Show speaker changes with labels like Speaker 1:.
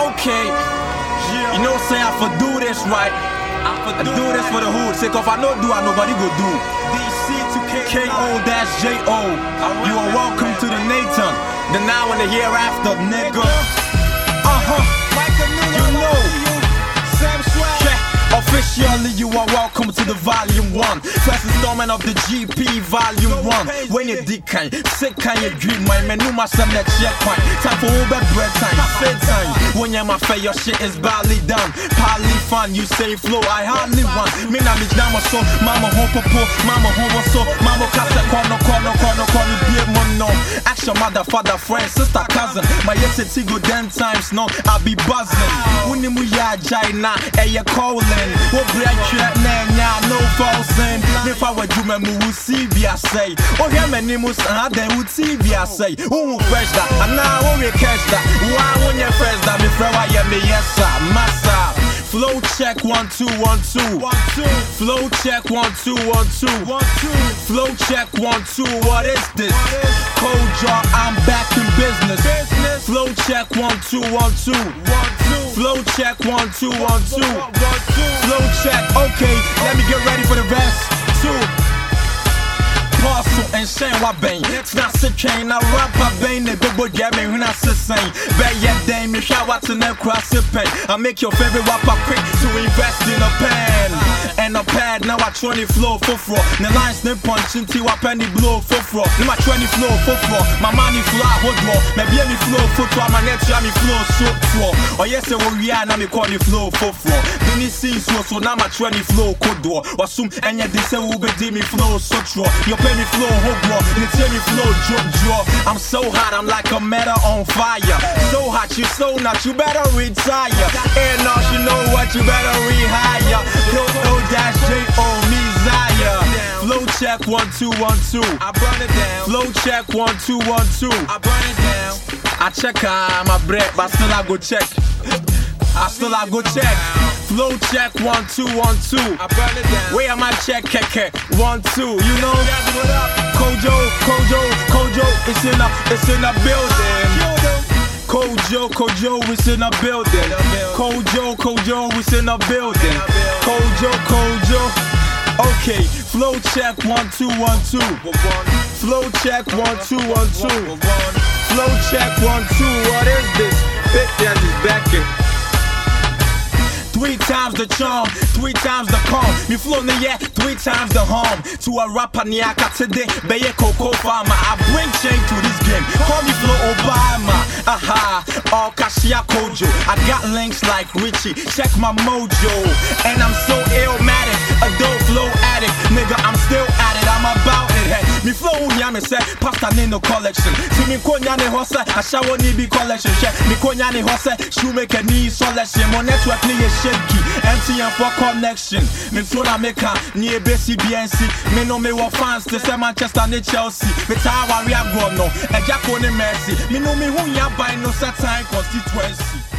Speaker 1: Okay. You know, say I for do this right. I for do this for the hood. Say, if I no do, I nobody go do. K-O dash J-O. You are welcome to the Nathan. The now and the hereafter, nigga. Uh-huh. Officially you are welcome to the volume one. First installment of the GP volume one. When you dick kind, sick kind you dream, my menu my son that checkpoint. Time for Uber bread time, fit time. When you're my fair, your shit is badly done. Pally fun, you say flow, I hardly want. Me na me jama so, mama home popo, mama home so, mama kasa kono kono kono kono. Action mother, father, friend, sister, cousin. My yes it's go ten times, no, I be buzzing. When you ya jaina, eh you calling. What trap man, ya no falsing. If I were you, man, we see via say. Oh, yeah, man, nimus, and then would see via say. Oh, fresh that, and now when we catch that. Why when you fresh that, me friend, why you me, yes, sir, massa. Flow check one two one two one two. Flow check one two one two one two. Flow check one two. What is this? Cold jar. I'm back in business. Flow check one two one two one two. Flow check one two one two one two. Flow check. Okay, let me get ready for the rest. Two. Parcel and Shane wa bang. Snap se train na bang. The big boy get me when I say sing. Bet yeah dame me shout out to them cross the pen. I make your favorite rapper quick to invest in a pen. And a pad now I 20 flow for fro. The lines ne punch until I penny blow for fro. Now my 20 flow. My money fly hold more. Maybe me flow for to my net ya me flow so fro. Oh yes, we we are now me call the flow for fro. Then it seems so now my 20 flow door. Wasum they say we be me flow so true. Your penny flow tell me flow drop draw. I'm so hot, I'm like a metal on fire. So hot, you so not, you better retire. And now you know what, you better rehire. Yo, no dash J O Messiah. Flow check one two one two.
Speaker 2: I burn it down.
Speaker 1: Flow check one two one two.
Speaker 2: I burn it down.
Speaker 1: I check uh, my bread, but still I go check. I still I go check. Flow check one two one two.
Speaker 2: I burn it down.
Speaker 1: Where am I check keke one two? You know,
Speaker 2: Yes, what up?
Speaker 1: Kojo, Kojo, Kojo, it's in a, it's in a building. Kojo, Kojo, it's in a building. Kojo, Kojo, it's in a building. Kojo, Kojo. Okay, flow check one two one two. Flow check one two one two. Flow check one two. What is this? Big Jazz is backing. Times the charm, three times the calm. Me flow the yeah, three times the harm. To a rapper niaka today, beye coco farmer. I bring change to this game. Call me Flow Obama. Aha, all Kashia Kojo. I got links like Richie. Check my mojo. And I'm so illmatic, adult flow addict. Nigga, I'm still me flow yeah, me say, pasta ni no collection. See me konya ne hose, I shower ni be collection. Check me konya ne hose, shoemaker ni selection. My network ni is shaky, MTN for connection. Me flow na make ni a basic BNC. Me no me wa fans to say Manchester ni Chelsea. Me ta wa we go no, e jako ni Messi. Me no me who ya buy no certain constituency.